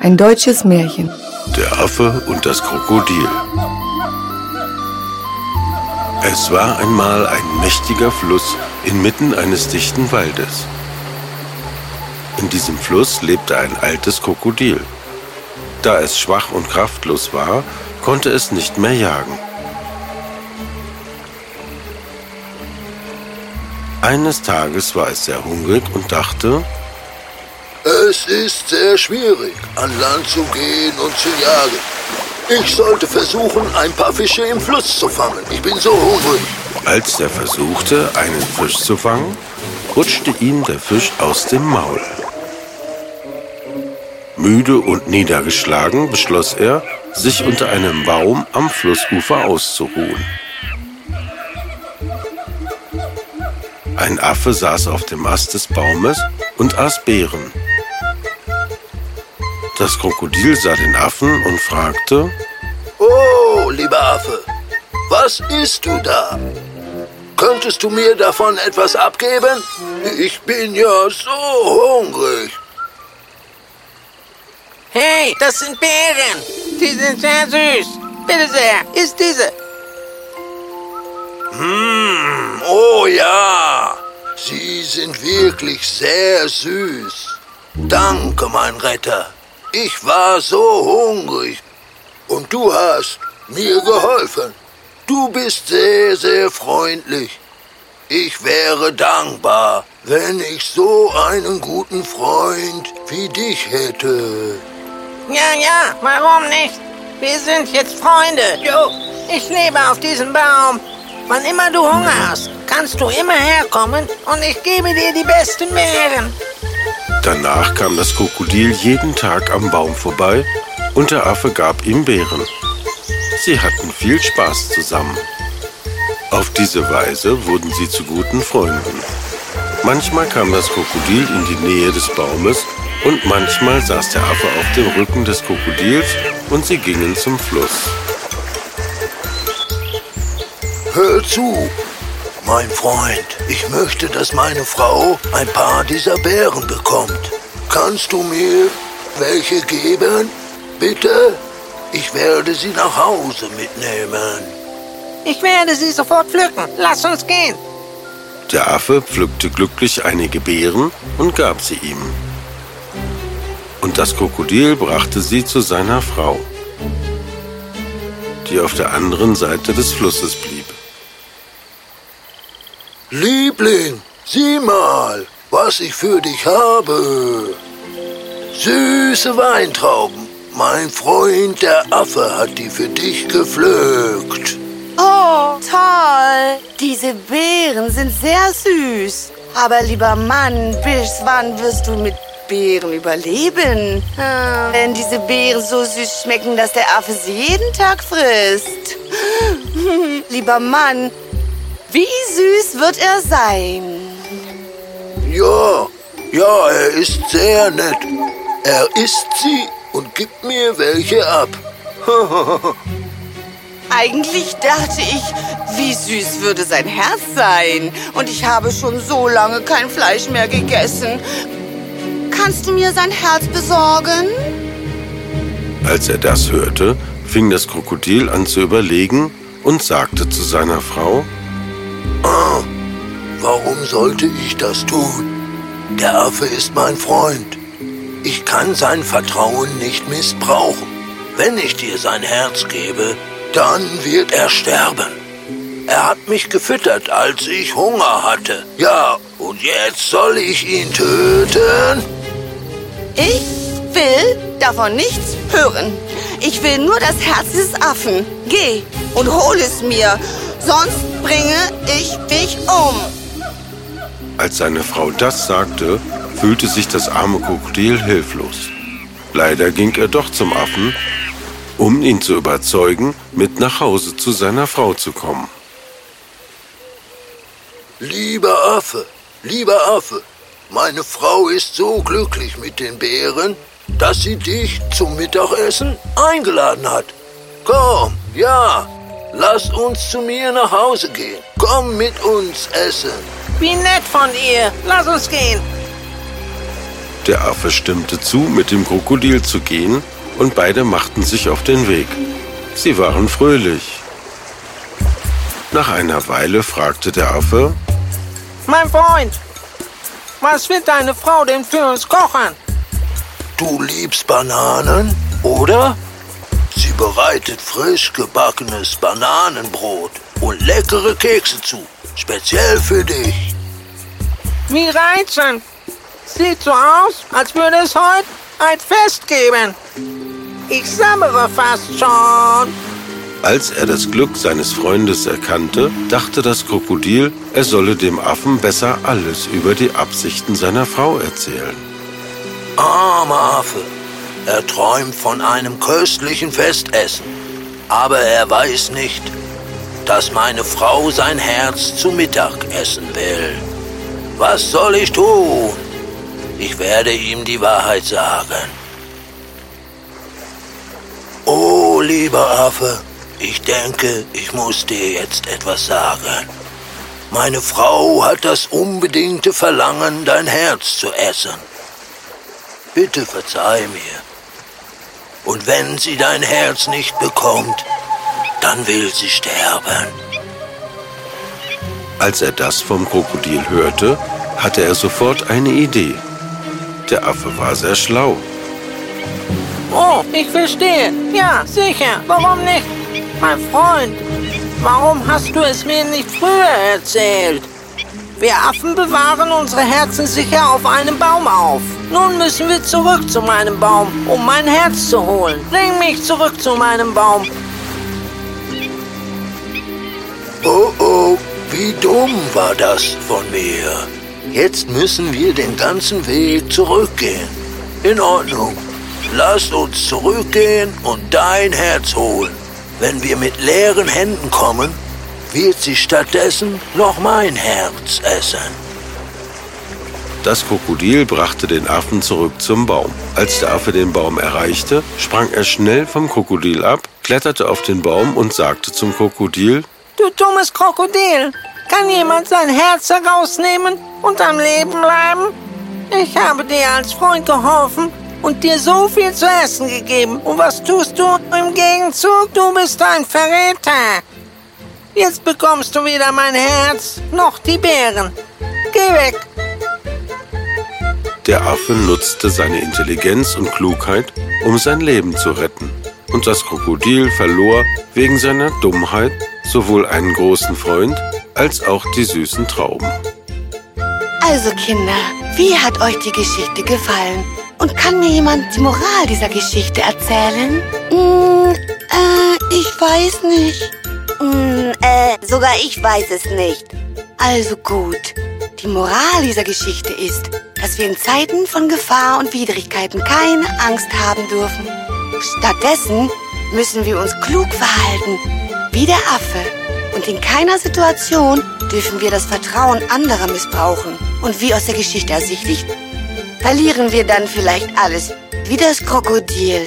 Ein deutsches Märchen. Der Affe und das Krokodil. Es war einmal ein mächtiger Fluss inmitten eines dichten Waldes. In diesem Fluss lebte ein altes Krokodil. Da es schwach und kraftlos war, konnte es nicht mehr jagen. Eines Tages war es sehr hungrig und dachte, es ist sehr schwierig, an Land zu gehen und zu jagen. Ich sollte versuchen, ein paar Fische im Fluss zu fangen. Ich bin so hungrig. Als er versuchte, einen Fisch zu fangen, rutschte ihm der Fisch aus dem Maul. Müde und niedergeschlagen beschloss er, sich unter einem Baum am Flussufer auszuruhen. Ein Affe saß auf dem Ast des Baumes und aß Beeren. Das Krokodil sah den Affen und fragte, Oh, lieber Affe, was isst du da? Könntest du mir davon etwas abgeben? Ich bin ja so hungrig. Hey, das sind Beeren. Die sind sehr süß. Bitte sehr, isst diese. Hm, oh ja, Sie sind wirklich sehr süß. Danke, mein Retter. Ich war so hungrig und du hast mir geholfen. Du bist sehr, sehr freundlich. Ich wäre dankbar, wenn ich so einen guten Freund wie dich hätte. Ja, ja, warum nicht? Wir sind jetzt Freunde. Jo, ich lebe auf diesem Baum. Wann immer du Hunger hast, kannst du immer herkommen und ich gebe dir die besten Beeren. Danach kam das Krokodil jeden Tag am Baum vorbei und der Affe gab ihm Beeren. Sie hatten viel Spaß zusammen. Auf diese Weise wurden sie zu guten Freunden. Manchmal kam das Krokodil in die Nähe des Baumes und manchmal saß der Affe auf dem Rücken des Krokodils und sie gingen zum Fluss. Hör zu, mein Freund. Ich möchte, dass meine Frau ein paar dieser Beeren bekommt. Kannst du mir welche geben? Bitte? Ich werde sie nach Hause mitnehmen. Ich werde sie sofort pflücken. Lass uns gehen. Der Affe pflückte glücklich einige Beeren und gab sie ihm. Und das Krokodil brachte sie zu seiner Frau, die auf der anderen Seite des Flusses blieb. Liebling, sieh mal, was ich für dich habe. Süße Weintrauben. Mein Freund der Affe hat die für dich gepflückt. Oh, toll. Diese Beeren sind sehr süß. Aber lieber Mann, bis wann wirst du mit Beeren überleben? Hm, wenn diese Beeren so süß schmecken, dass der Affe sie jeden Tag frisst. lieber Mann, wie süß wird er sein? Ja, ja, er ist sehr nett. Er isst sie und gibt mir welche ab. Eigentlich dachte ich, wie süß würde sein Herz sein. Und ich habe schon so lange kein Fleisch mehr gegessen. Kannst du mir sein Herz besorgen? Als er das hörte, fing das Krokodil an zu überlegen und sagte zu seiner Frau, Ah, warum sollte ich das tun? Der Affe ist mein Freund. Ich kann sein Vertrauen nicht missbrauchen. Wenn ich dir sein Herz gebe, dann wird er sterben. Er hat mich gefüttert, als ich Hunger hatte. Ja, und jetzt soll ich ihn töten? Ich will davon nichts hören. Ich will nur das Herz dieses Affen. Geh und hol es mir, sonst bringe ich dich um. Als seine Frau das sagte, fühlte sich das arme Krokodil hilflos. Leider ging er doch zum Affen, um ihn zu überzeugen, mit nach Hause zu seiner Frau zu kommen. Lieber Affe, lieber Affe, meine Frau ist so glücklich mit den Beeren, dass sie dich zum Mittagessen eingeladen hat. Komm, ja, lass uns zu mir nach Hause gehen. Komm mit uns essen. Wie nett von ihr. Lass uns gehen. Der Affe stimmte zu, mit dem Krokodil zu gehen, und beide machten sich auf den Weg. Sie waren fröhlich. Nach einer Weile fragte der Affe, Mein Freund, was wird deine Frau denn für uns kochen? Du liebst Bananen, oder? Sie bereitet frisch gebackenes Bananenbrot und leckere Kekse zu, speziell für dich. Wie reizend. Sieht so aus, als würde es heute ein Fest geben. Ich sabbere fast schon. Als er das Glück seines Freundes erkannte, dachte das Krokodil, er solle dem Affen besser alles über die Absichten seiner Frau erzählen. Armer Affe. Er träumt von einem köstlichen Festessen. Aber er weiß nicht, dass meine Frau sein Herz zu Mittag essen will. Was soll ich tun? Ich werde ihm die Wahrheit sagen. Oh, lieber Affe, ich denke, ich muss dir jetzt etwas sagen. Meine Frau hat das unbedingte Verlangen, dein Herz zu essen. Bitte verzeih mir. Und wenn sie dein Herz nicht bekommt, dann will sie sterben. Als er das vom Krokodil hörte, hatte er sofort eine Idee. Der Affe war sehr schlau. Oh, ich verstehe. Ja, sicher. Warum nicht? Mein Freund, warum hast du es mir nicht früher erzählt? Wir Affen bewahren unsere Herzen sicher auf einem Baum auf. Nun müssen wir zurück zu meinem Baum, um mein Herz zu holen. Bring mich zurück zu meinem Baum. Oh oh, wie dumm war das von mir. Jetzt müssen wir den ganzen Weg zurückgehen. In Ordnung. Lasst uns zurückgehen und dein Herz holen. Wenn wir mit leeren Händen kommen, wird sie stattdessen noch mein Herz essen. Das Krokodil brachte den Affen zurück zum Baum. Als der Affe den Baum erreichte, sprang er schnell vom Krokodil ab, kletterte auf den Baum und sagte zum Krokodil, Du dummes Krokodil, kann jemand sein Herz herausnehmen und am Leben bleiben? Ich habe dir als Freund geholfen und dir so viel zu essen gegeben. Und was tust du im Gegenzug? Du bist ein Verräter. Jetzt bekommst du weder mein Herz noch die Beeren. Geh weg. Der Affe nutzte seine Intelligenz und Klugheit, um sein Leben zu retten. Und das Krokodil verlor wegen seiner Dummheit sowohl einen großen Freund als auch die süßen Trauben. Also Kinder, wie hat euch die Geschichte gefallen? Und kann mir jemand die Moral dieser Geschichte erzählen? Mm, äh, ich weiß nicht. Mm, äh, sogar ich weiß es nicht. Also gut. Die Moral dieser Geschichte ist, dass wir in Zeiten von Gefahr und Widrigkeiten keine Angst haben dürfen. Stattdessen müssen wir uns klug verhalten, wie der Affe. Und in keiner Situation dürfen wir das Vertrauen anderer missbrauchen. Und wie aus der Geschichte ersichtlich, verlieren wir dann vielleicht alles, wie das Krokodil.